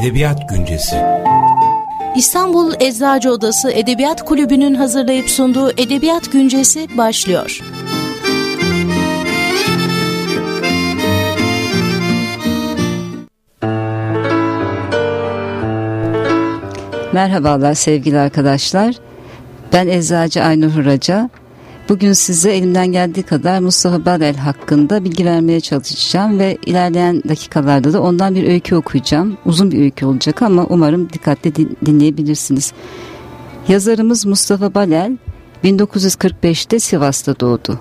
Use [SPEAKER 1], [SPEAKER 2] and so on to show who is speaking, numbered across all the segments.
[SPEAKER 1] Edebiyat Güncesi
[SPEAKER 2] İstanbul Eczacı Odası Edebiyat Kulübü'nün hazırlayıp sunduğu Edebiyat Güncesi başlıyor.
[SPEAKER 3] Merhabalar sevgili arkadaşlar. Ben Eczacı Aynur Huraca. Bugün size elimden geldiği kadar Mustafa Barel hakkında bilgi vermeye çalışacağım ve ilerleyen dakikalarda da ondan bir öykü okuyacağım. Uzun bir öykü olacak ama umarım dikkatli dinleyebilirsiniz. Yazarımız Mustafa Balel 1945'te Sivas'ta doğdu.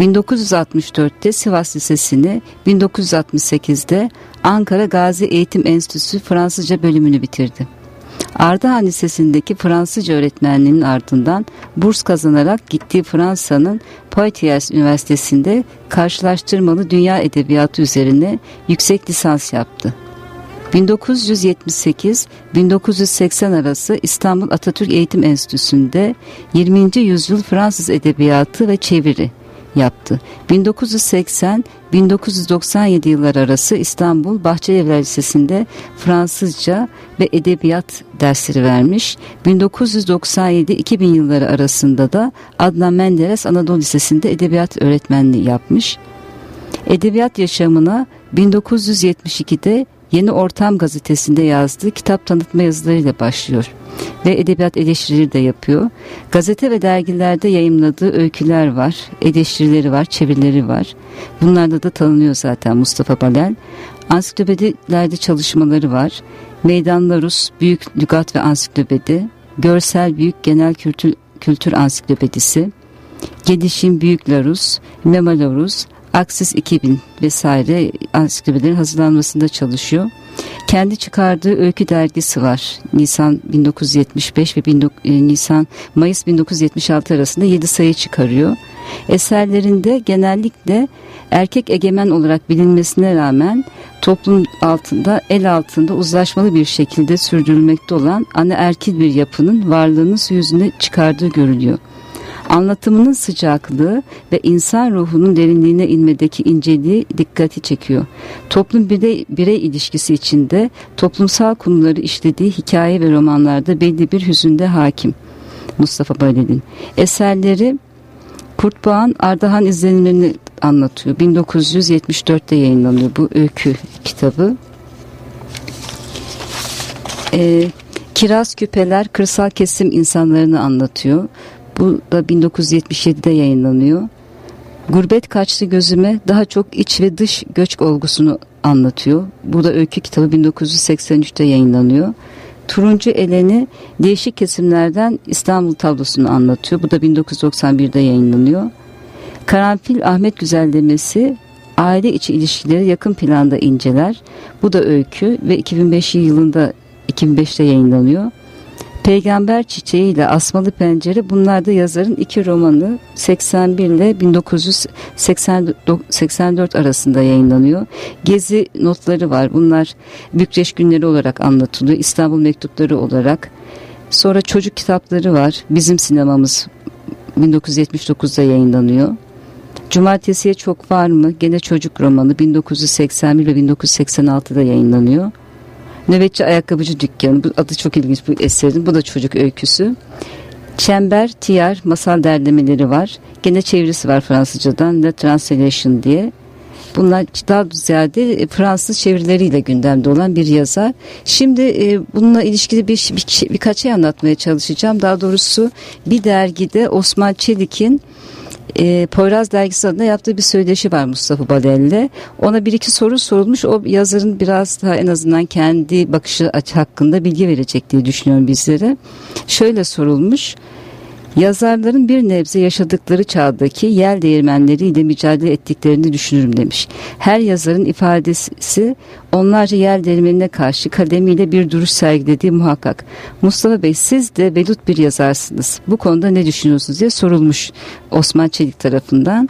[SPEAKER 3] 1964'te Sivas Lisesi'ni, 1968'de Ankara Gazi Eğitim Enstitüsü Fransızca bölümünü bitirdi. Ardahan Lisesi'ndeki Fransızca öğretmenliğinin ardından burs kazanarak gittiği Fransa'nın Poitiers Üniversitesi'nde karşılaştırmalı dünya edebiyatı üzerine yüksek lisans yaptı. 1978-1980 arası İstanbul Atatürk Eğitim Enstitüsü'nde 20. yüzyıl Fransız edebiyatı ve çeviri yaptı. 1980-1997 yıllar arası İstanbul Bahçelievler Lisesi'nde Fransızca ve edebiyat dersleri vermiş. 1997-2000 yılları arasında da Adnan Menderes Anadolu Lisesi'nde edebiyat öğretmenliği yapmış. Edebiyat yaşamına 1972'de Yeni Ortam gazetesinde yazdığı kitap tanıtma yazılarıyla başlıyor ve edebiyat eleştirileri de yapıyor. Gazete ve dergilerde yayımladığı öyküler var, eleştirileri var, çevirileri var. Bunlarda da tanınıyor zaten Mustafa Balel. Ansiklopedilerde çalışmaları var. Meydanla Rus Büyük Lügat ve Ansiklopedi, Görsel Büyük Genel Kültür, Kültür Ansiklopedisi, Gelişim Büyük Larus, Memalarus, Aksis 2000 vesaire ansiklopedilerin hazırlanmasında çalışıyor. Kendi çıkardığı öykü dergisi var. Nisan 1975 ve e, Nisan Mayıs 1976 arasında 7 sayı çıkarıyor. Eserlerinde genellikle erkek egemen olarak bilinmesine rağmen toplum altında el altında uzlaşmalı bir şekilde sürdürülmekte olan ana erkil bir yapının varlığını yüzüne çıkardığı görülüyor. Anlatımının sıcaklığı ve insan ruhunun derinliğine inmedeki inceliği dikkati çekiyor. Toplum birey, birey ilişkisi içinde toplumsal konuları işlediği hikaye ve romanlarda belli bir hüzünde hakim. Mustafa Balel'in eserleri Kurtbağan Ardahan izlenimlerini anlatıyor. 1974'te yayınlanıyor bu öykü kitabı. Ee, Kiraz küpeler kırsal kesim insanlarını anlatıyor. Bu da 1977'de yayınlanıyor. Gurbet kaçtı gözüme daha çok iç ve dış göç olgusunu anlatıyor. Bu da öykü kitabı 1983'te yayınlanıyor. Turuncu Eleni değişik kesimlerden İstanbul tablosunu anlatıyor. Bu da 1991'de yayınlanıyor. Karanfil Ahmet Güzellemesi aile içi ilişkileri yakın planda inceler. Bu da öykü ve 2005 yılında 2005'te yayınlanıyor. Peygamber Çiçeği ile Asmalı Pencere bunlar da yazarın iki romanı 81 ile 1984 arasında yayınlanıyor. Gezi notları var. Bunlar Bükreş günleri olarak anlatılıyor. İstanbul mektupları olarak. Sonra çocuk kitapları var. Bizim sinemamız 1979'da yayınlanıyor. Cumartesiye çok var mı? Gene çocuk romanı 1981 ve 1986'da yayınlanıyor. Nöbetçi Ayakkabıcı Dükkanı. Bu adı çok ilginç bu eserin. Bu da çocuk öyküsü. Çember, Tiyar masal derlemeleri var. Gene çevirisi var Fransızcadan The Translation diye. Bunlar daha ziyade Fransız çevirileriyle gündemde olan bir yazar. Şimdi e, bununla ilişkili bir, bir birkaç şey anlatmaya çalışacağım. Daha doğrusu bir dergide Osman Çelik'in e, Poyraz Dergisi adına yaptığı bir söyleşi var Mustafa Balel'le. Ona bir iki soru sorulmuş. O yazarın biraz daha en azından kendi bakışı hakkında bilgi verecek diye düşünüyorum bizlere. Şöyle sorulmuş. Yazarların bir nebze yaşadıkları çağdaki yel değirmenleriyle mücadele ettiklerini düşünürüm demiş. Her yazarın ifadesi onlarca yel değirmenine karşı kalemiyle bir duruş sergilediği muhakkak. Mustafa Bey siz de velut bir yazarsınız. Bu konuda ne düşünüyorsunuz diye sorulmuş Osman Çelik tarafından.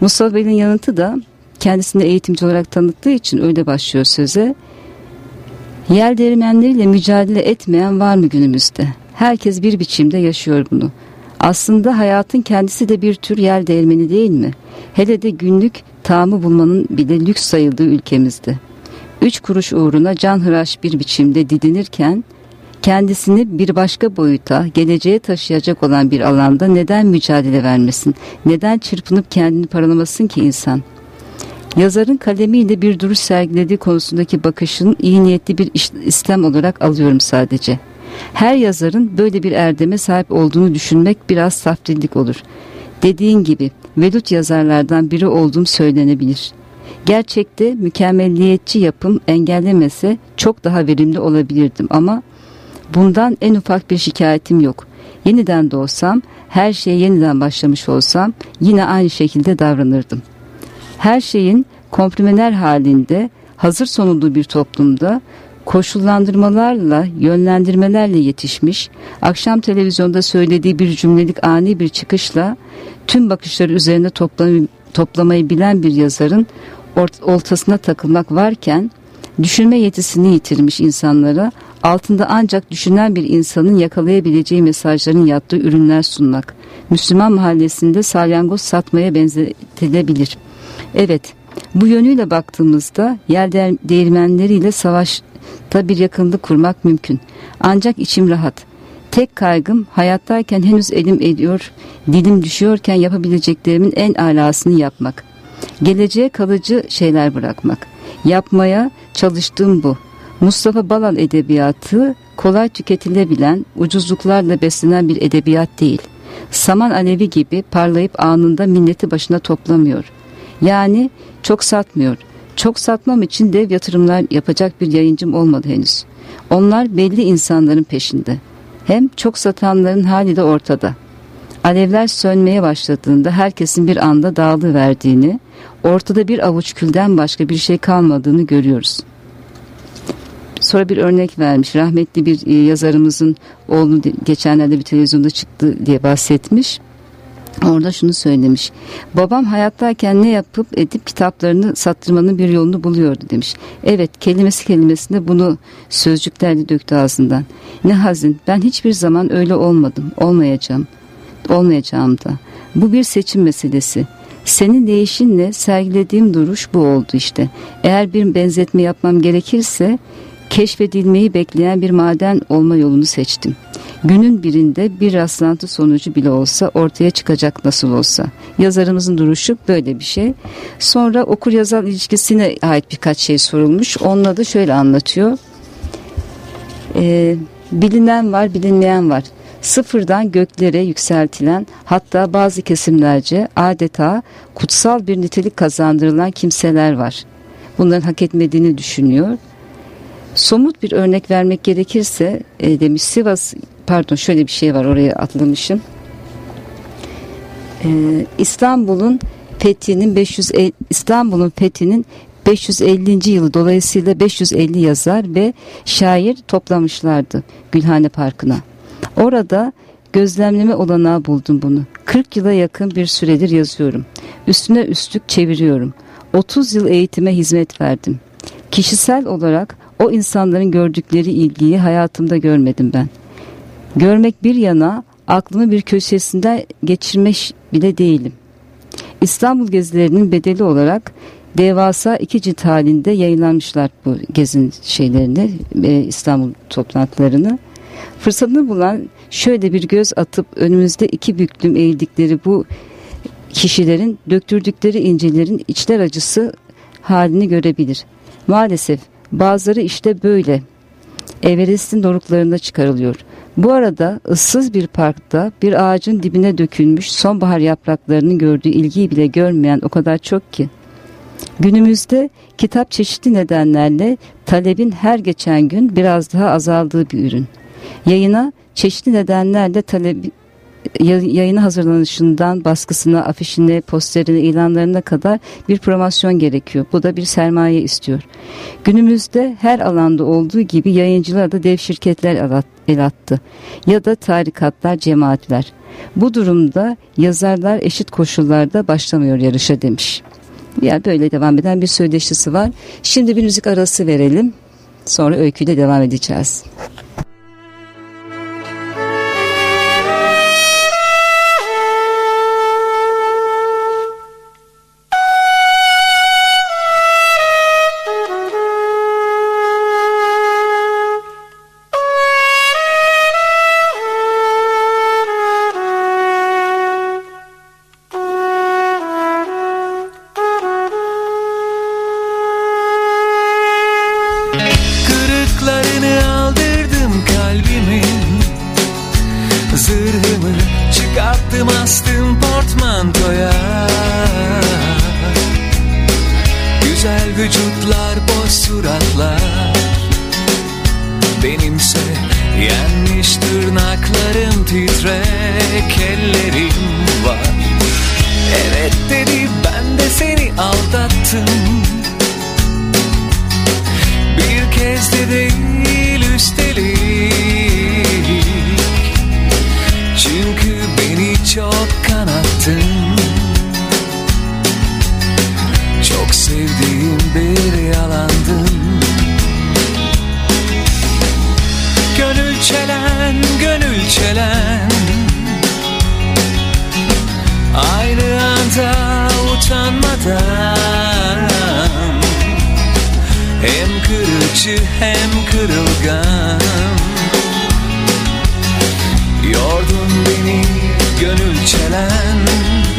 [SPEAKER 3] Mustafa Bey'in yanıtı da kendisini eğitimci olarak tanıttığı için öyle başlıyor söze. Yel değirmenleriyle mücadele etmeyen var mı günümüzde? Herkes bir biçimde yaşıyor bunu. Aslında hayatın kendisi de bir tür yel değirmeni değil mi? Hele de günlük tamı bulmanın bile lüks sayıldığı ülkemizde. Üç kuruş uğruna canhıraş bir biçimde didinirken kendisini bir başka boyuta, geleceğe taşıyacak olan bir alanda neden mücadele vermesin? Neden çırpınıp kendini paralamasın ki insan? Yazarın kalemiyle bir duruş sergilediği konusundaki bakışın iyi niyetli bir istem olarak alıyorum sadece. Her yazarın böyle bir erdeme sahip olduğunu düşünmek biraz saftillik olur. Dediğin gibi velut yazarlardan biri olduğum söylenebilir. Gerçekte mükemmelliyetçi yapım engellemese çok daha verimli olabilirdim ama bundan en ufak bir şikayetim yok. Yeniden doğsam, her şeye yeniden başlamış olsam yine aynı şekilde davranırdım. Her şeyin komprimeler halinde hazır sonunduğu bir toplumda koşullandırmalarla, yönlendirmelerle yetişmiş, akşam televizyonda söylediği bir cümlelik ani bir çıkışla tüm bakışları üzerine toplamayı, toplamayı bilen bir yazarın ortasına takılmak varken düşünme yetisini yitirmiş insanlara altında ancak düşünen bir insanın yakalayabileceği mesajların yattığı ürünler sunmak. Müslüman mahallesinde salyangoz satmaya benzetilebilir. Evet, bu yönüyle baktığımızda yer değirmenleriyle savaşta bir yakınlık kurmak mümkün. Ancak içim rahat. Tek kaygım hayattayken henüz elim ediyor, dilim düşüyorken yapabileceklerimin en alasını yapmak. Geleceğe kalıcı şeyler bırakmak. Yapmaya çalıştığım bu. Mustafa Balal edebiyatı kolay tüketilebilen, ucuzluklarla beslenen bir edebiyat değil. Saman alevi gibi parlayıp anında milleti başına toplamıyor. Yani çok satmıyor. Çok satmam için dev yatırımlar yapacak bir yayıncım olmadı henüz. Onlar belli insanların peşinde. Hem çok satanların hali de ortada. Alevler sönmeye başladığında herkesin bir anda dağılıverdiğini, ortada bir avuç külden başka bir şey kalmadığını görüyoruz. Sonra bir örnek vermiş. Rahmetli bir e, yazarımızın oğlu geçenlerde bir televizyonda çıktı diye bahsetmiş. Orada şunu söylemiş. Babam hayattayken ne yapıp edip kitaplarını sattırmanın bir yolunu buluyordu demiş. Evet kelimesi kelimesinde bunu sözcüklerle döktü ağzından. Ne hazin ben hiçbir zaman öyle olmadım. Olmayacağım. Olmayacağım da. Bu bir seçim meselesi. Senin değişinle sergilediğim duruş bu oldu işte. Eğer bir benzetme yapmam gerekirse keşfedilmeyi bekleyen bir maden olma yolunu seçtim. Günün birinde bir rastlantı sonucu bile olsa ortaya çıkacak nasıl olsa. Yazarımızın duruşu böyle bir şey. Sonra okur yazar ilişkisine ait birkaç şey sorulmuş. Onunla da şöyle anlatıyor. Ee, bilinen var bilinmeyen var. Sıfırdan göklere yükseltilen hatta bazı kesimlerce adeta kutsal bir nitelik kazandırılan kimseler var. Bunların hak etmediğini düşünüyor Somut bir örnek vermek gerekirse e, demiş Sivas pardon şöyle bir şey var oraya atlamışım. E, İstanbul'un fethinin 550 İstanbul'un fethinin 550. yılı dolayısıyla 550 yazar ve şair toplamışlardı Gülhane Parkı'na. Orada gözlemleme olanağı buldum bunu. 40 yıla yakın bir süredir yazıyorum. Üstüne üstlük çeviriyorum. 30 yıl eğitime hizmet verdim. Kişisel olarak o insanların gördükleri ilgiyi hayatımda görmedim ben. Görmek bir yana aklımı bir köşesinde geçirmek bile değilim. İstanbul gezilerinin bedeli olarak devasa iki cilt halinde yayınlanmışlar bu gezin şeylerini e, İstanbul toplantılarını. Fırsatını bulan şöyle bir göz atıp önümüzde iki büklüm eğildikleri bu kişilerin döktürdükleri incelerin içler acısı halini görebilir. Maalesef Bazıları işte böyle. Everest'in doruklarında çıkarılıyor. Bu arada ıssız bir parkta bir ağacın dibine dökülmüş sonbahar yapraklarının gördüğü ilgiyi bile görmeyen o kadar çok ki. Günümüzde kitap çeşitli nedenlerle talebin her geçen gün biraz daha azaldığı bir ürün. Yayına çeşitli nedenlerle talebi, yayını hazırlanışından baskısına, afişine, posterine, ilanlarına kadar bir promosyon gerekiyor. Bu da bir sermaye istiyor. Günümüzde her alanda olduğu gibi yayıncılar da dev şirketler el attı. Ya da tarikatlar, cemaatler. Bu durumda yazarlar eşit koşullarda başlamıyor yarışa demiş. Yani böyle devam eden bir söyleşisi var. Şimdi bir müzik arası verelim. Sonra öyküyle devam edeceğiz.
[SPEAKER 1] Zırhımı çıkarttım astım portmantoya Güzel vücutlar boş suratlar. Benimse yenmiş tırnaklarım titrek ellerim var. Evet dedi ben de seni aldattım. Bir kez de değil üstelik çok kanattın Çok sevdiğim bir yalandın Gönül çelen, gönül çelen. Aynı anda utanmadan. Hem kırıcı hem kırılgan. Yordun beni gönül çelen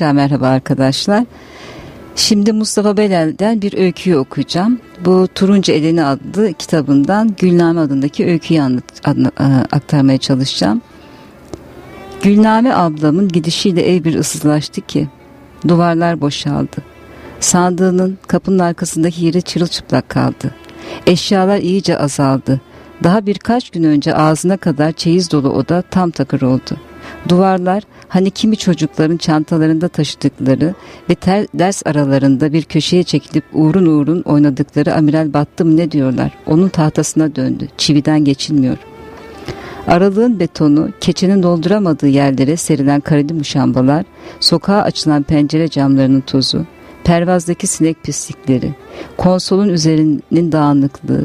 [SPEAKER 3] Tekrar merhaba arkadaşlar. Şimdi Mustafa Belal'den bir öyküyü okuyacağım. Bu Turuncu Eleni adlı kitabından Gülname adındaki öyküyü anlat, adını, e, aktarmaya çalışacağım. Gülname ablamın gidişiyle ev bir ıssızlaştı ki duvarlar boşaldı. Sandığının kapının arkasındaki yeri çırılçıplak kaldı. Eşyalar iyice azaldı. Daha birkaç gün önce ağzına kadar çeyiz dolu oda tam takır oldu. Duvarlar hani kimi çocukların çantalarında taşıdıkları ve ter, ders aralarında bir köşeye çekilip uğrun uğrun oynadıkları amiral battı mı ne diyorlar onun tahtasına döndü çividen geçilmiyor. Aralığın betonu, keçenin dolduramadığı yerlere serilen kareli muşambalar, sokağa açılan pencere camlarının tozu, pervazdaki sinek pislikleri, konsolun üzerinin dağınıklığı,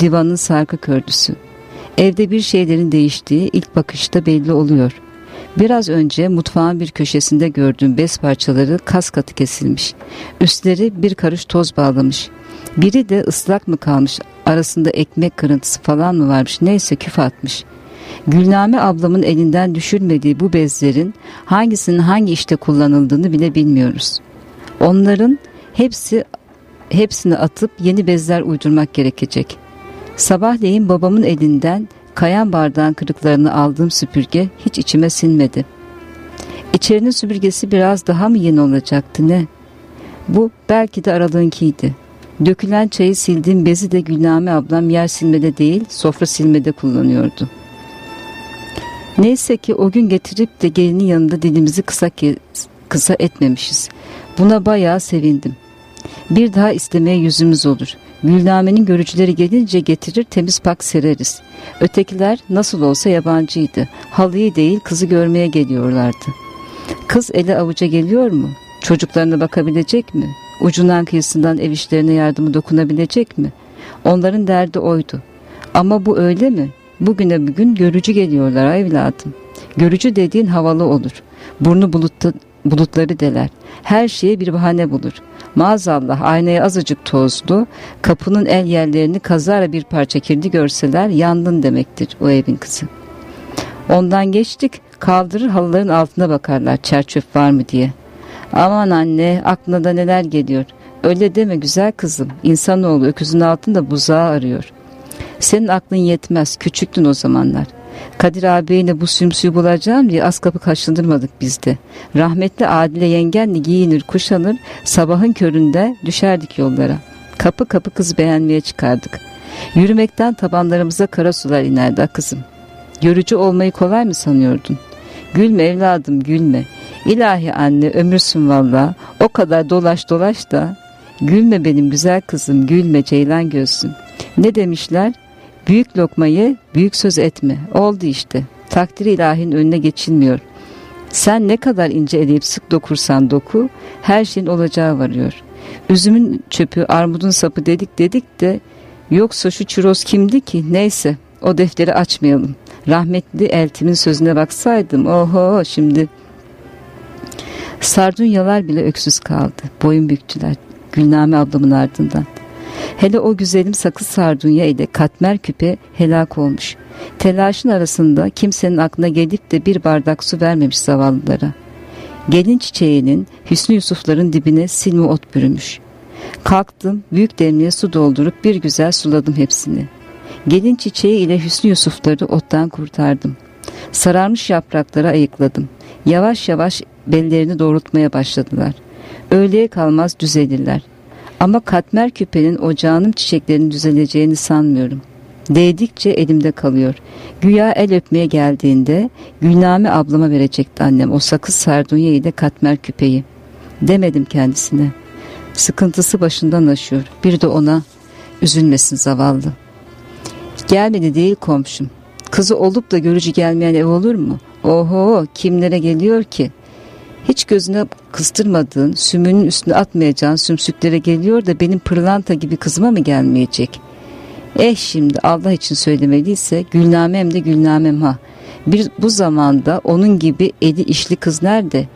[SPEAKER 3] divanın sarkık ördüsü. Evde bir şeylerin değiştiği ilk bakışta belli oluyor. Biraz önce mutfağın bir köşesinde gördüğüm bez parçaları kas katı kesilmiş. Üstleri bir karış toz bağlamış. Biri de ıslak mı kalmış, arasında ekmek kırıntısı falan mı varmış neyse küf atmış. Gülname ablamın elinden düşürmediği bu bezlerin hangisinin hangi işte kullanıldığını bile bilmiyoruz. Onların hepsi hepsini atıp yeni bezler uydurmak gerekecek. Sabahleyin babamın elinden kayan bardağın kırıklarını aldığım süpürge hiç içime sinmedi. İçerinin süpürgesi biraz daha mı yeni olacaktı ne? Bu belki de aralığınkiydi. Dökülen çayı sildiğim bezi de Gülname ablam yer silmede değil sofra silmede kullanıyordu. Neyse ki o gün getirip de gelinin yanında dilimizi kısa, kısa etmemişiz. Buna bayağı sevindim. Bir daha istemeye yüzümüz olur. Gülname'nin görücüleri gelince getirir temiz pak sereriz. Ötekiler nasıl olsa yabancıydı. Halıyı değil kızı görmeye geliyorlardı. Kız ele avuca geliyor mu? Çocuklarına bakabilecek mi? Ucundan kıyısından ev işlerine yardımı dokunabilecek mi? Onların derdi oydu. Ama bu öyle mi? Bugüne bugün görücü geliyorlar evladım. Görücü dediğin havalı olur. Burnu bulutta, bulutları deler. Her şeye bir bahane bulur. Maazallah aynaya azıcık tozlu, kapının el yerlerini kazara bir parça kirli görseler yandın demektir o evin kızı. Ondan geçtik kaldırır halıların altına bakarlar çerçöp var mı diye. Aman anne aklına da neler geliyor. Öyle deme güzel kızım. İnsanoğlu öküzün altında buzağı arıyor. Senin aklın yetmez. Küçüktün o zamanlar. Kadir ağabeyle bu sümsüyü bulacağım diye az kapı kaşındırmadık biz de. Rahmetli Adile yengenle giyinir kuşanır sabahın köründe düşerdik yollara. Kapı kapı kız beğenmeye çıkardık. Yürümekten tabanlarımıza kara sular inerdi kızım. Görücü olmayı kolay mı sanıyordun? Gülme evladım gülme. İlahi anne ömürsün valla. O kadar dolaş dolaş da. Gülme benim güzel kızım gülme ceylan gözsün. Ne demişler? Büyük lokmayı büyük söz etme. Oldu işte. Takdir ilahinin önüne geçilmiyor. Sen ne kadar ince eleyip sık dokursan doku her şeyin olacağı varıyor. Üzümün çöpü armudun sapı dedik dedik de yoksa şu çiroz kimdi ki neyse o defteri açmayalım. Rahmetli eltimin sözüne baksaydım oho şimdi Sardunyalar bile öksüz kaldı. Boyun büktüler. Gülname ablamın ardından. Hele o güzelim sakız sardunya ile katmer küpe helak olmuş. Telaşın arasında kimsenin aklına gelip de bir bardak su vermemiş zavallılara. Gelin çiçeğinin Hüsnü Yusufların dibine silme ot bürümüş. Kalktım büyük demliğe su doldurup bir güzel suladım hepsini. Gelin çiçeği ile Hüsnü Yusufları ottan kurtardım. Sararmış yaprakları ayıkladım. Yavaş yavaş bellerini doğrultmaya başladılar. Öğleye kalmaz düzelirler. Ama katmer küpenin ocağının çiçeklerinin düzeleceğini sanmıyorum. Değdikçe elimde kalıyor. Güya el öpmeye geldiğinde Gülname ablama verecekti annem o sakız sardunya ile katmer küpeyi. Demedim kendisine. Sıkıntısı başından aşıyor. Bir de ona üzülmesin zavallı. Gelmedi değil komşum. Kızı olup da görücü gelmeyen ev olur mu? Oho kimlere geliyor ki? Hiç gözüne kıstırmadığın, sümünün üstüne atmayacağın sümsüklere geliyor da benim pırlanta gibi kızıma mı gelmeyecek? Eh şimdi Allah için söylemeliyse Gülnamem de Gülnamem ha. Bir bu zamanda onun gibi eli işli kız nerede?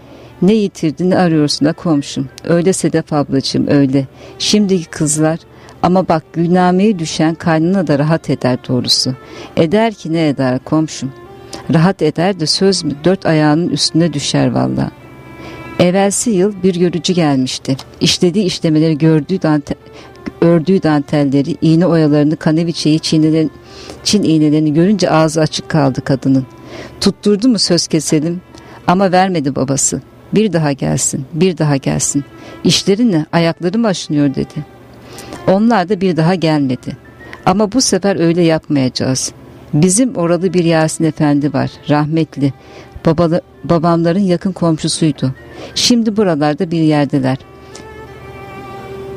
[SPEAKER 3] Ne yitirdin ne arıyorsun da komşum. Öyle Sedef ablacığım öyle. Şimdiki kızlar ama bak Gülname'ye düşen kaynına da rahat eder doğrusu. Eder ki ne eder komşum. Rahat eder de söz mü dört ayağının üstüne düşer valla. Evvelsi yıl bir görücü gelmişti. İşlediği işlemeleri gördüğü dantel, ördüğü dantelleri, iğne oyalarını, kaneviçeyi, çiğnelerin, çin iğnelerini görünce ağzı açık kaldı kadının. Tutturdu mu söz keselim ama vermedi babası. Bir daha gelsin, bir daha gelsin. İşleri ne, ayakları mı aşınıyor dedi. Onlar da bir daha gelmedi. Ama bu sefer öyle yapmayacağız. Bizim oralı bir Yasin Efendi var, rahmetli. Babalı, babamların yakın komşusuydu. Şimdi buralarda bir yerdeler.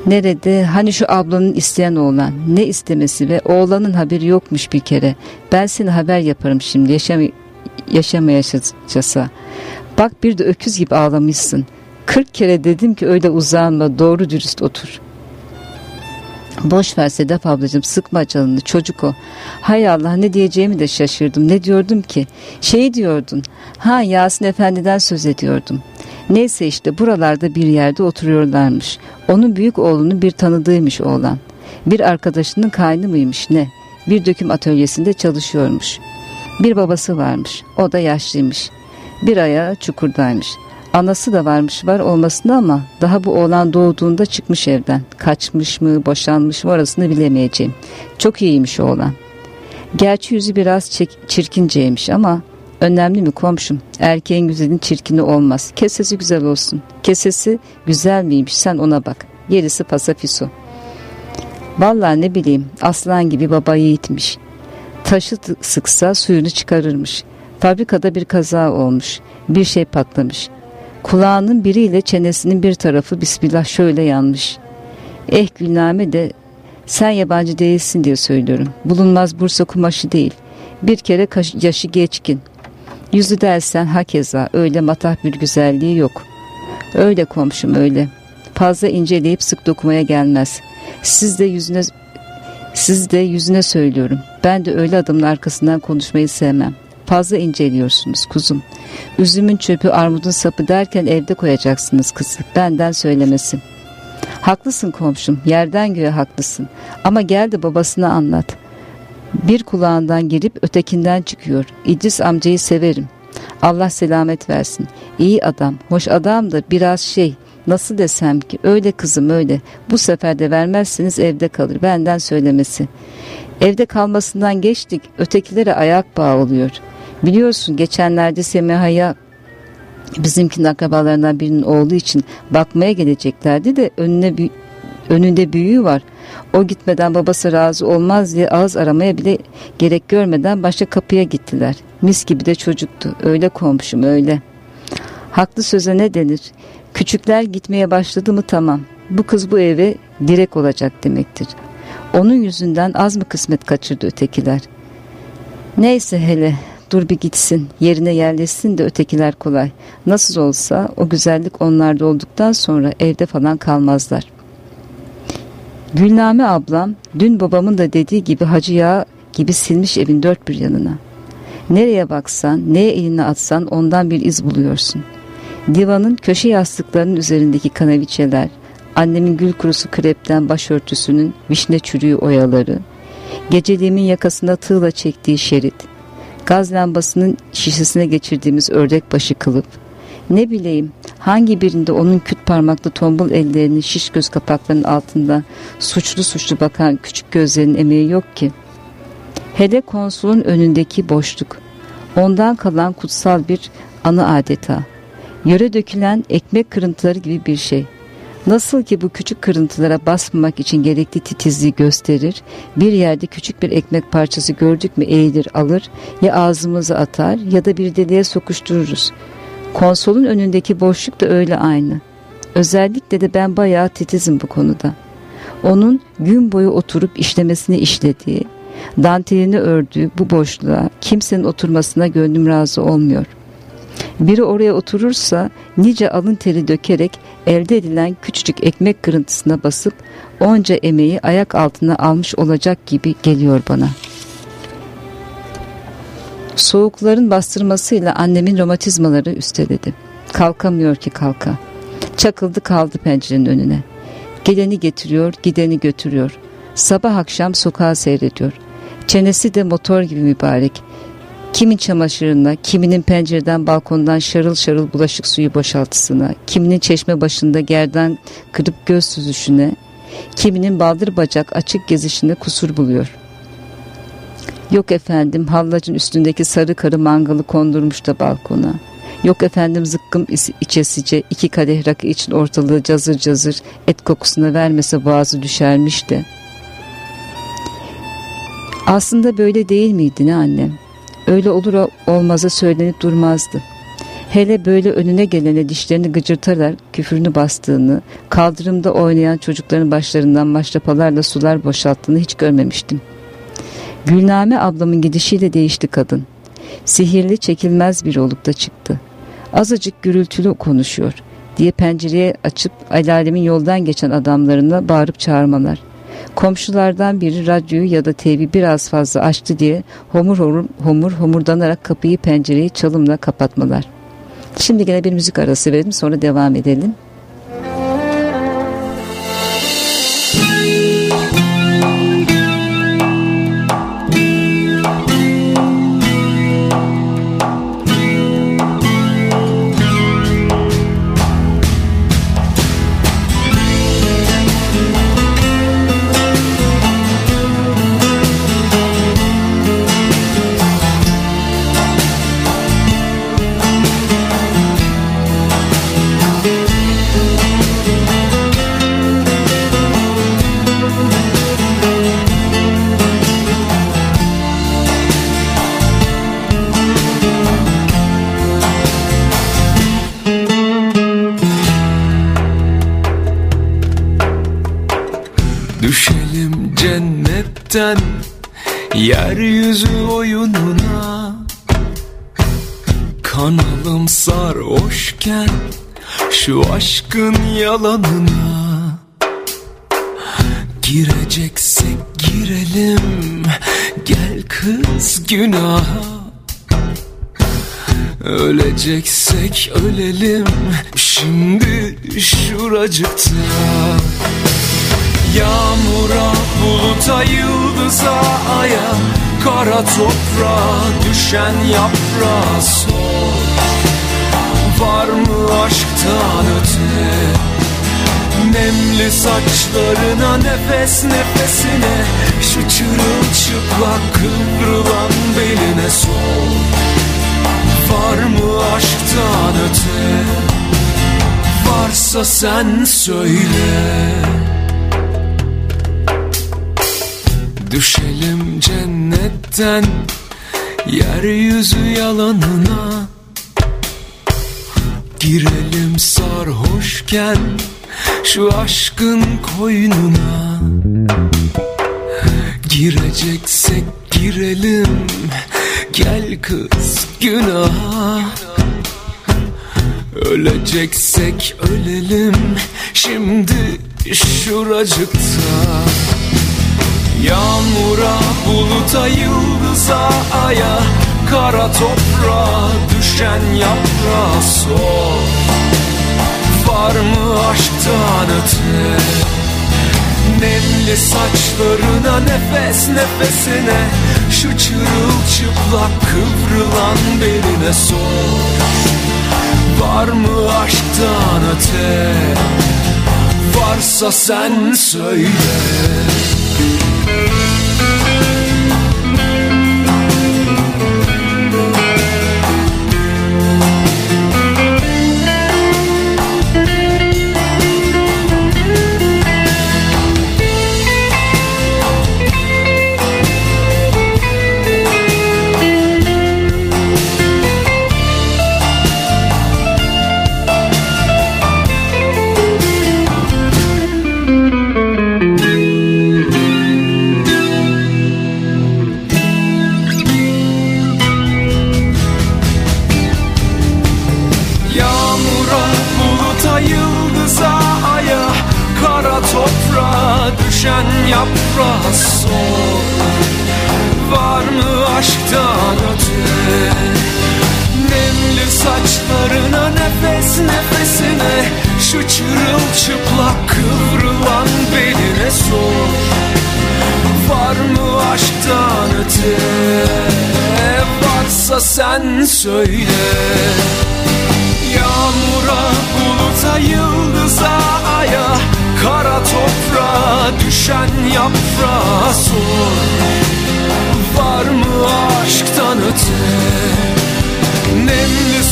[SPEAKER 3] Nerede? Hani şu ablanın isteyen oğlan. Ne istemesi ve oğlanın haberi yokmuş bir kere. Ben seni haber yaparım şimdi yaşam yaşamayacağsa. Bak bir de öküz gibi ağlamışsın. Kırk kere dedim ki öyle uzanma doğru dürüst otur. Boş ver Sedef ablacığım sıkma canını çocuk o. Hay Allah ne diyeceğimi de şaşırdım. Ne diyordum ki? Şey diyordun. Ha Yasin Efendi'den söz ediyordum. Neyse işte buralarda bir yerde oturuyorlarmış. Onun büyük oğlunun bir tanıdığıymış oğlan. Bir arkadaşının kaynı mıymış ne? Bir döküm atölyesinde çalışıyormuş. Bir babası varmış. O da yaşlıymış. Bir ayağı çukurdaymış. Anası da varmış var olmasında ama daha bu oğlan doğduğunda çıkmış evden. Kaçmış mı boşanmış mı orasını bilemeyeceğim. Çok iyiymiş oğlan. Gerçi yüzü biraz çirkinceymiş ama önemli mi komşum? Erkeğin güzelin çirkini olmaz. Kesesi güzel olsun. Kesesi güzel miymiş sen ona bak. Gerisi pasafiso. Vallahi ne bileyim aslan gibi baba yiğitmiş. Taşı sıksa suyunu çıkarırmış. Fabrikada bir kaza olmuş. Bir şey patlamış. Kulağının biriyle çenesinin bir tarafı bismillah şöyle yanmış. Eh Gülname de sen yabancı değilsin diye söylüyorum. Bulunmaz Bursa kumaşı değil. Bir kere yaşı geçkin. Yüzü dersen hakeza öyle matah bir güzelliği yok. Öyle komşum öyle. Fazla inceleyip sık dokumaya gelmez. Siz de yüzüne siz de yüzüne söylüyorum. Ben de öyle adamın arkasından konuşmayı sevmem. Fazla inceliyorsunuz kuzum. Üzümün çöpü armudun sapı derken evde koyacaksınız kızı. Benden söylemesi. Haklısın komşum yerden göğe haklısın. Ama gel de babasına anlat. Bir kulağından girip ötekinden çıkıyor. İdris amcayı severim. Allah selamet versin. İyi adam, hoş adam da biraz şey, nasıl desem ki öyle kızım öyle. Bu sefer de vermezseniz evde kalır. Benden söylemesi. Evde kalmasından geçtik ötekilere ayak bağı oluyor. Biliyorsun geçenlerde Semiha'ya bizimkinin akrabalarından birinin oğlu için bakmaya geleceklerdi de önüne önünde büyüğü var. O gitmeden babası razı olmaz diye ağız aramaya bile gerek görmeden başka kapıya gittiler. Mis gibi de çocuktu. Öyle komşum öyle. Haklı söze ne denir? Küçükler gitmeye başladı mı tamam. Bu kız bu eve direk olacak demektir. Onun yüzünden az mı kısmet kaçırdı ötekiler. Neyse hele dur bir gitsin yerine yerleşsin de ötekiler kolay. Nasıl olsa o güzellik onlarda olduktan sonra evde falan kalmazlar. Gülname ablam dün babamın da dediği gibi hacı yağı gibi silmiş evin dört bir yanına. Nereye baksan, neye elini atsan ondan bir iz buluyorsun. Divanın köşe yastıklarının üzerindeki kanaviçeler, annemin gül kurusu krepten başörtüsünün vişne çürüğü oyaları, geceliğimin yakasında tığla çektiği şerit, gaz lambasının şişesine geçirdiğimiz ördek başı kılıp, ne bileyim hangi birinde onun küt parmaklı tombul ellerinin şiş göz kapaklarının altında suçlu suçlu bakan küçük gözlerinin emeği yok ki. Hele konsulun önündeki boşluk. Ondan kalan kutsal bir anı adeta. Yöre dökülen ekmek kırıntıları gibi bir şey. Nasıl ki bu küçük kırıntılara basmamak için gerekli titizliği gösterir, bir yerde küçük bir ekmek parçası gördük mü eğilir alır, ya ağzımıza atar ya da bir deliğe sokuştururuz. Konsolun önündeki boşluk da öyle aynı. Özellikle de ben bayağı titizim bu konuda. Onun gün boyu oturup işlemesini işlediği, dantelini ördüğü bu boşluğa kimsenin oturmasına gönlüm razı olmuyor. Biri oraya oturursa nice alın teri dökerek elde edilen küçücük ekmek kırıntısına basıp onca emeği ayak altına almış olacak gibi geliyor bana. Soğukların bastırmasıyla annemin romatizmaları üsteledi. Kalkamıyor ki kalka. Çakıldı kaldı pencerenin önüne. Geleni getiriyor, gideni götürüyor. Sabah akşam sokağa seyrediyor. Çenesi de motor gibi mübarek. Kimin çamaşırına, kiminin pencereden balkondan şarıl şarıl bulaşık suyu boşaltısına, kiminin çeşme başında gerden kırıp göz süzüşüne, kiminin baldır bacak açık gezişine kusur buluyor. Yok efendim hallacın üstündeki sarı karı mangalı kondurmuş da balkona. Yok efendim zıkkım içesice iki kadeh rakı için ortalığı cazır cazır et kokusuna vermese boğazı düşermiş de. Aslında böyle değil miydi ne annem? Öyle olur olmaza söylenip durmazdı. Hele böyle önüne gelene dişlerini gıcırtarak küfürünü bastığını, kaldırımda oynayan çocukların başlarından maşrapalarla sular boşalttığını hiç görmemiştim. Gülname ablamın gidişiyle değişti kadın. Sihirli çekilmez bir olukta çıktı. Azıcık gürültülü konuşuyor. diye pencereye açıp el alemin yoldan geçen adamlarına bağırıp çağırmalar. Komşulardan biri radyoyu ya da TV biraz fazla açtı diye homur homur, homur homurdanarak kapıyı pencereyi çalımla kapatmalar. Şimdi gene bir müzik arası verelim sonra devam edelim.
[SPEAKER 1] Aşkın yalanına Gireceksek girelim. Gel kız günah Öleceksek ölelim. Şimdi şuracıkta. Yağmura, buluta, yıldıza, aya Kara toprağa düşen yaprağa sor Var mı aşktan öte? Nemli saçlarına nefes nefesine Şu çırılçıplak kıvrılan beline sor Var mı aşktan öte? Varsa sen söyle. Düşelim cennetten Yeryüzü yalanına Girelim sarhoşken Şu aşkın koynuna Gireceksek girelim Gel kız günah Öleceksek ölelim Şimdi şuracıkta. Yağmura, buluta, yıldıza, aya Kara toprağa düşen yaprağa sor. Var mı aşktan öte? Nemli saçlarına nefes nefesine Şu çırılçıplak kıvrılan beline sor. Var mı aşktan öte? Varsa sen söyle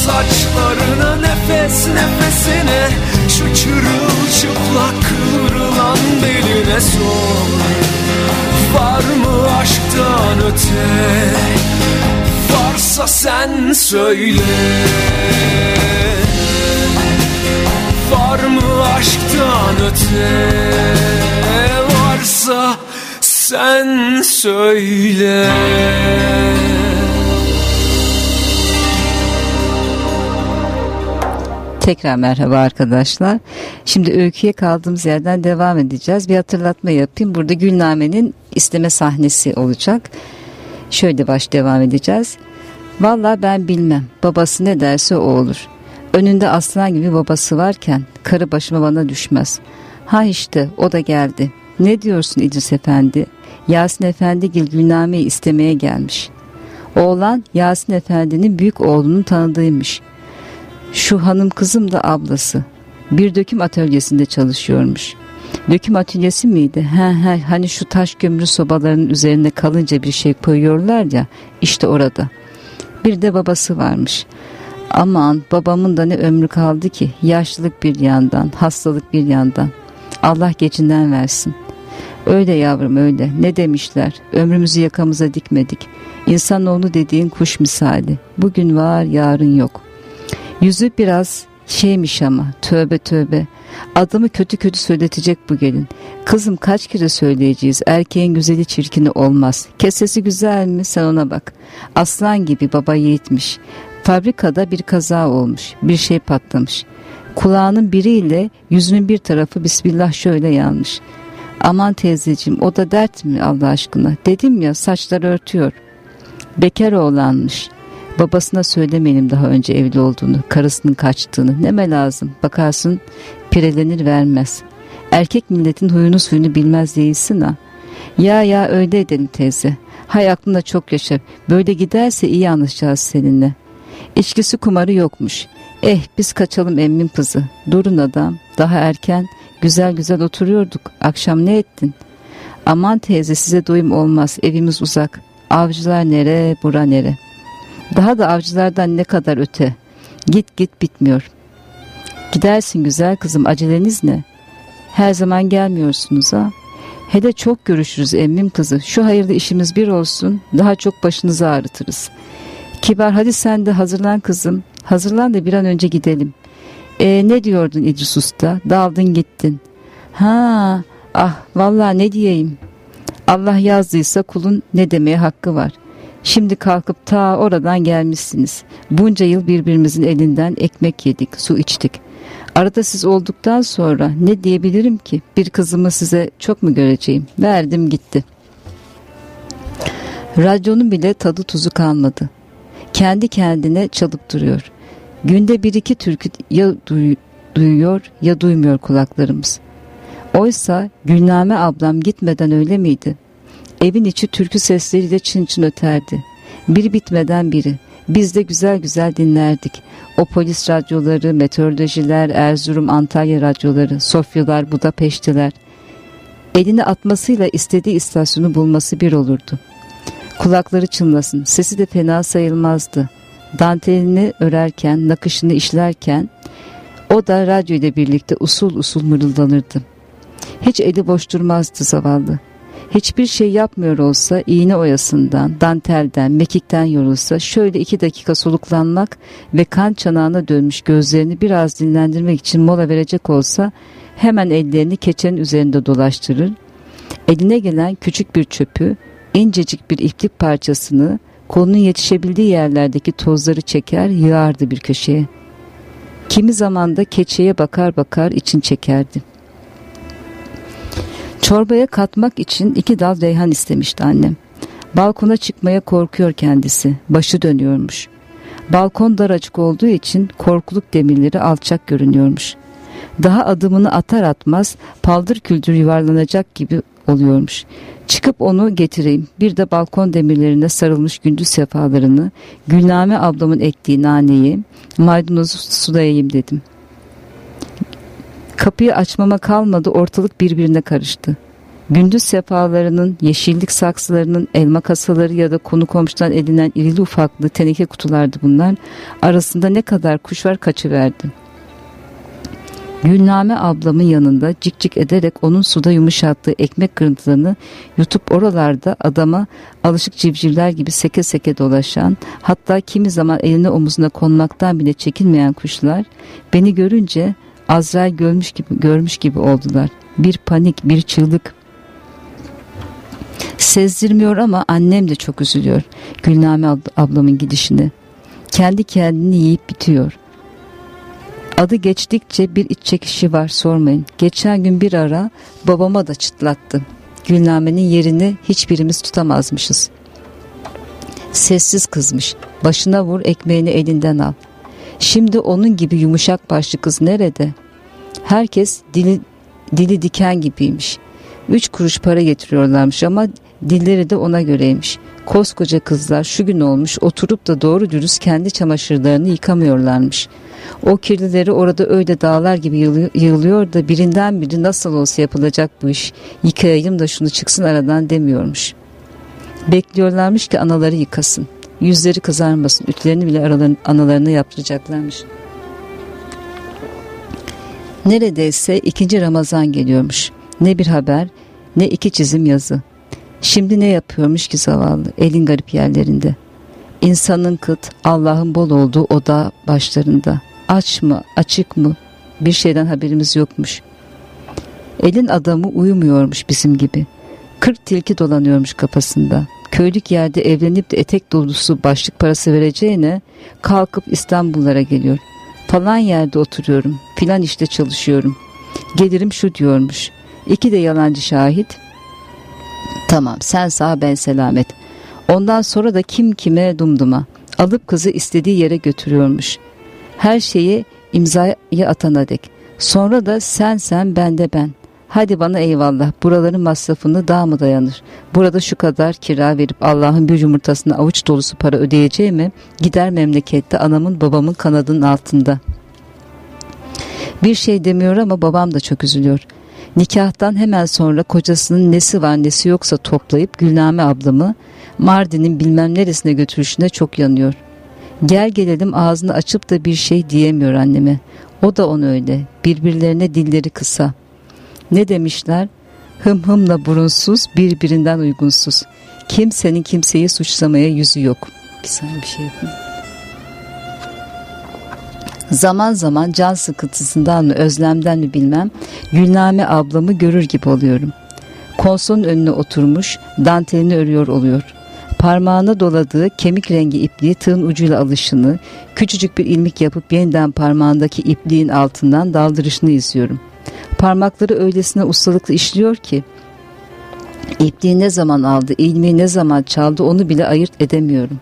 [SPEAKER 1] saçlarına nefes nefesine Şu çırılçıplak kıvrılan beline sor Var mı aşktan öte? Varsa sen söyle. Var mı aşktan öte? Varsa sen söyle
[SPEAKER 3] Tekrar merhaba arkadaşlar. Şimdi öyküye kaldığımız yerden devam edeceğiz. Bir hatırlatma yapayım. Burada Gülname'nin isteme sahnesi olacak. Şöyle baş devam edeceğiz. Valla ben bilmem. Babası ne derse o olur. Önünde aslan gibi babası varken karı başıma bana düşmez. Ha işte o da geldi. Ne diyorsun İdris Efendi? Yasin Efendi Gil Gülname'yi istemeye gelmiş. Oğlan Yasin Efendi'nin büyük oğlunun tanıdığıymış. Şu hanım kızım da ablası. Bir döküm atölyesinde çalışıyormuş. Döküm atölyesi miydi? He he hani şu taş kömürü sobalarının üzerine kalınca bir şey koyuyorlar ya işte orada. Bir de babası varmış. Aman babamın da ne ömrü kaldı ki yaşlılık bir yandan hastalık bir yandan. Allah geçinden versin. Öyle yavrum öyle ne demişler ömrümüzü yakamıza dikmedik. İnsanoğlu dediğin kuş misali. Bugün var yarın yok. Yüzü biraz şeymiş ama tövbe tövbe. Adamı kötü kötü söyletecek bu gelin. Kızım kaç kere söyleyeceğiz erkeğin güzeli çirkini olmaz. Kesesi güzel mi sen ona bak. Aslan gibi baba yiğitmiş. Fabrikada bir kaza olmuş bir şey patlamış. Kulağının biriyle yüzünün bir tarafı bismillah şöyle yanmış. Aman teyzeciğim o da dert mi Allah aşkına? Dedim ya saçlar örtüyor. Bekar oğlanmış. Babasına söylemeyelim daha önce evli olduğunu, karısının kaçtığını. Neme lazım? Bakarsın pirelenir vermez. Erkek milletin huyunu suyunu bilmez değilsin ha. Ya ya öyle edelim teyze. Hay aklında çok yaşa. Böyle giderse iyi anlaşacağız seninle. İçkisi kumarı yokmuş. Eh biz kaçalım emmim kızı. Durun adam. Daha erken güzel güzel oturuyorduk. Akşam ne ettin? Aman teyze size doyum olmaz. Evimiz uzak. Avcılar nere, bura nere? Daha da avcılardan ne kadar öte. Git git bitmiyor. Gidersin güzel kızım aceleniz ne? Her zaman gelmiyorsunuz ha. Hele çok görüşürüz emmim kızı. Şu hayırlı işimiz bir olsun daha çok başınızı ağrıtırız. Kibar hadi sen de hazırlan kızım. Hazırlan da bir an önce gidelim. E, ne diyordun İdris Usta? Daldın gittin. Ha, ah vallahi ne diyeyim. Allah yazdıysa kulun ne demeye hakkı var. Şimdi kalkıp ta oradan gelmişsiniz. Bunca yıl birbirimizin elinden ekmek yedik, su içtik. Arada siz olduktan sonra ne diyebilirim ki? Bir kızımı size çok mu göreceğim? Verdim gitti. Radyonun bile tadı tuzu kalmadı. Kendi kendine çalıp duruyor. Günde bir iki türkü ya duyuyor ya duymuyor kulaklarımız. Oysa Gülname ablam gitmeden öyle miydi? Evin içi türkü sesleriyle çın çın öterdi. Biri bitmeden biri. Biz de güzel güzel dinlerdik. O polis radyoları, meteorolojiler, Erzurum, Antalya radyoları, Sofyalar, Budapeştiler. Elini atmasıyla istediği istasyonu bulması bir olurdu. Kulakları çınlasın, sesi de fena sayılmazdı. Dantelini örerken, nakışını işlerken o da radyo ile birlikte usul usul mırıldanırdı. Hiç eli boş durmazdı zavallı. Hiçbir şey yapmıyor olsa iğne oyasından, dantelden, mekikten yorulsa şöyle iki dakika soluklanmak ve kan çanağına dönmüş gözlerini biraz dinlendirmek için mola verecek olsa hemen ellerini keçenin üzerinde dolaştırır. Eline gelen küçük bir çöpü, incecik bir iplik parçasını kolunun yetişebildiği yerlerdeki tozları çeker yığardı bir köşeye. Kimi zaman da keçeye bakar bakar için çekerdi. Çorbaya katmak için iki dal reyhan istemişti annem. Balkona çıkmaya korkuyor kendisi. Başı dönüyormuş. Balkon daracık olduğu için korkuluk demirleri alçak görünüyormuş. Daha adımını atar atmaz paldır küldür yuvarlanacak gibi oluyormuş. Çıkıp onu getireyim. Bir de balkon demirlerine sarılmış gündüz sefalarını, Gülname ablamın ektiği naneyi, maydanozu sulayayım dedim.'' Kapıyı açmama kalmadı ortalık birbirine karıştı. Gündüz sefalarının, yeşillik saksılarının, elma kasaları ya da konu komşudan edinen irili ufaklı teneke kutulardı bunlar. Arasında ne kadar kuş var kaçıverdi. Gülname ablamın yanında cik cik ederek onun suda yumuşattığı ekmek kırıntılarını yutup oralarda adama alışık civcivler gibi seke seke dolaşan hatta kimi zaman eline omuzuna konmaktan bile çekinmeyen kuşlar beni görünce Azrail görmüş gibi, görmüş gibi oldular. Bir panik, bir çığlık. Sezdirmiyor ama annem de çok üzülüyor. Gülname ablamın gidişini. Kendi kendini yiyip bitiyor. Adı geçtikçe bir iç çekişi var sormayın. Geçen gün bir ara babama da çıtlattı. Gülname'nin yerini hiçbirimiz tutamazmışız. Sessiz kızmış. Başına vur ekmeğini elinden al. Şimdi onun gibi yumuşak başlı kız nerede? Herkes dili, dili diken gibiymiş. Üç kuruş para getiriyorlarmış ama dilleri de ona göreymiş. Koskoca kızlar şu gün olmuş oturup da doğru dürüst kendi çamaşırlarını yıkamıyorlarmış. O kirlileri orada öyle dağlar gibi yığılıyor da birinden biri nasıl olsa yapılacak bu iş. Yıkayayım da şunu çıksın aradan demiyormuş. Bekliyorlarmış ki anaları yıkasın. Yüzleri kızarmasın. Ütlerini bile aralarını, analarına yaptıracaklarmış. Neredeyse ikinci Ramazan geliyormuş. Ne bir haber ne iki çizim yazı. Şimdi ne yapıyormuş ki zavallı elin garip yerlerinde. İnsanın kıt Allah'ın bol olduğu oda başlarında. Aç mı açık mı bir şeyden haberimiz yokmuş. Elin adamı uyumuyormuş bizim gibi. Kırk tilki dolanıyormuş kafasında. Köylük yerde evlenip de etek dolusu başlık parası vereceğine kalkıp İstanbullara geliyor. Falan yerde oturuyorum. Filan işte çalışıyorum. Gelirim şu diyormuş. İki de yalancı şahit. Tamam sen sağ ben selamet. Ondan sonra da kim kime dumduma. Alıp kızı istediği yere götürüyormuş. Her şeyi imzaya atana dek. Sonra da sen sen ben de ben. Hadi bana eyvallah buraların masrafını daha mı dayanır? Burada şu kadar kira verip Allah'ın bir yumurtasına avuç dolusu para ödeyeceğime gider memlekette anamın babamın kanadının altında. Bir şey demiyor ama babam da çok üzülüyor. Nikahtan hemen sonra kocasının nesi var nesi yoksa toplayıp Gülname ablamı Mardin'in bilmem neresine götürüşüne çok yanıyor. Gel gelelim ağzını açıp da bir şey diyemiyor anneme. O da onu öyle. Birbirlerine dilleri kısa. Ne demişler? Hım hımla burunsuz, birbirinden uygunsuz. Kimsenin kimseyi suçlamaya yüzü yok. Bir saniye bir şey yapayım. Zaman zaman can sıkıntısından mı özlemden mi bilmem Gülname ablamı görür gibi oluyorum. Konsolun önüne oturmuş dantelini örüyor oluyor. Parmağına doladığı kemik rengi ipliği tığın ucuyla alışını, küçücük bir ilmik yapıp yeniden parmağındaki ipliğin altından daldırışını izliyorum. Parmakları öylesine ustalıklı işliyor ki ipliği ne zaman aldı, ilmeği ne zaman çaldı onu bile ayırt edemiyorum.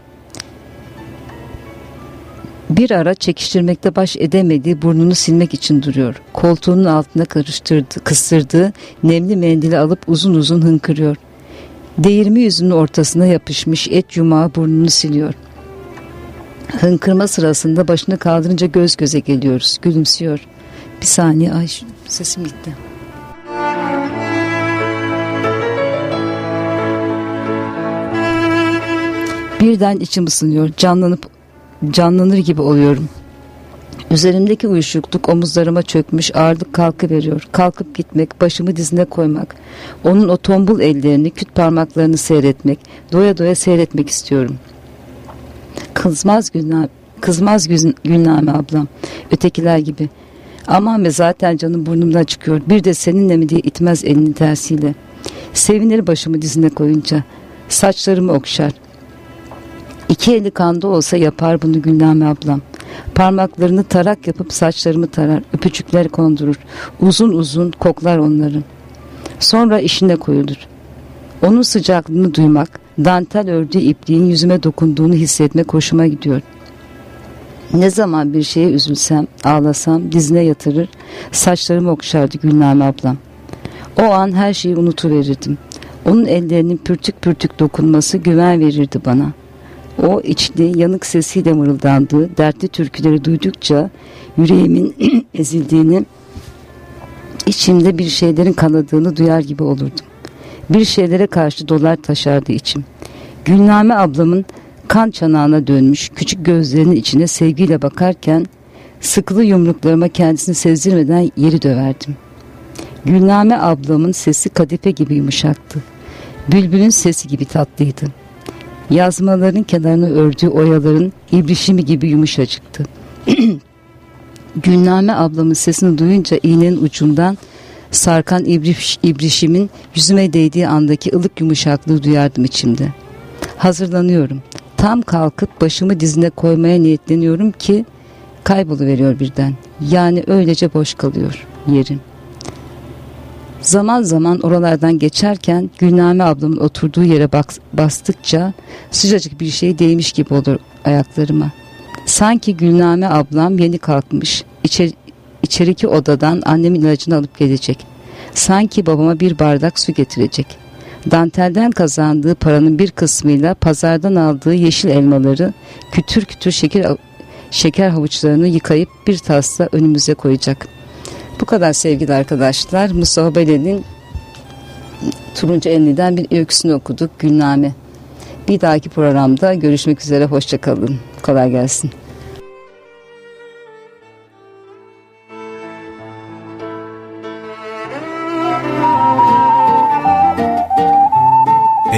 [SPEAKER 3] Bir ara çekiştirmekte baş edemediği burnunu silmek için duruyor. Koltuğunun altına karıştırdı, kıstırdığı nemli mendili alıp uzun uzun hınkırıyor. Değirmi yüzünün ortasına yapışmış et yumağı burnunu siliyor. Hınkırma sırasında başını kaldırınca göz göze geliyoruz. Gülümsüyor. Bir saniye ay sesim gitti. Birden içim ısınıyor. Canlanıp canlanır gibi oluyorum. Üzerimdeki uyuşukluk omuzlarıma çökmüş ağırlık kalkı veriyor. Kalkıp gitmek, başımı dizine koymak, onun o tombul ellerini, küt parmaklarını seyretmek, doya doya seyretmek istiyorum. Kızmaz Gülname, kızmaz Gülname ablam, ötekiler gibi. Aman be zaten canım burnumdan çıkıyor. Bir de seninle mi diye itmez elini tersiyle. Sevinir başımı dizine koyunca. Saçlarımı okşar. İki eli kanda olsa yapar bunu Gülname ablam. Parmaklarını tarak yapıp saçlarımı tarar, öpücükler kondurur. Uzun uzun koklar onları. Sonra işine koyulur. Onun sıcaklığını duymak, dantel ördüğü ipliğin yüzüme dokunduğunu hissetmek hoşuma gidiyor. Ne zaman bir şeye üzülsem, ağlasam dizine yatırır, saçlarımı okşardı Gülname ablam. O an her şeyi unutuverirdim. Onun ellerinin pürtük pürtük dokunması güven verirdi bana.'' O içli yanık sesiyle mırıldandığı dertli türküleri duydukça yüreğimin ezildiğini, içimde bir şeylerin kanadığını duyar gibi olurdum. Bir şeylere karşı dolar taşardı içim. Gülname ablamın kan çanağına dönmüş küçük gözlerinin içine sevgiyle bakarken sıkılı yumruklarıma kendisini sezdirmeden yeri döverdim. Gülname ablamın sesi kadife gibi yumuşaktı. Bülbülün sesi gibi tatlıydı. Yazmaların kenarını ördüğü oyaların ibrişimi gibi yumuşacıktı. Gülname ablamın sesini duyunca iğnenin ucundan sarkan ibriş, ibrişimin yüzüme değdiği andaki ılık yumuşaklığı duyardım içimde. Hazırlanıyorum. Tam kalkıp başımı dizine koymaya niyetleniyorum ki Kayboluveriyor birden. Yani öylece boş kalıyor yerim. Zaman zaman oralardan geçerken Gülname ablamın oturduğu yere bastıkça sıcacık bir şey değmiş gibi olur ayaklarıma. Sanki Gülname ablam yeni kalkmış, içeri, içeriki odadan annemin ilacını alıp gelecek. Sanki babama bir bardak su getirecek. Dantelden kazandığı paranın bir kısmıyla pazardan aldığı yeşil elmaları kütür kütür şeker, şeker havuçlarını yıkayıp bir tasla önümüze koyacak. Bu kadar sevgili arkadaşlar. Mustafa Belen'in Turuncu Enli'den bir öyküsünü okuduk. Gülname. Bir dahaki programda görüşmek üzere. Hoşçakalın. Kolay gelsin.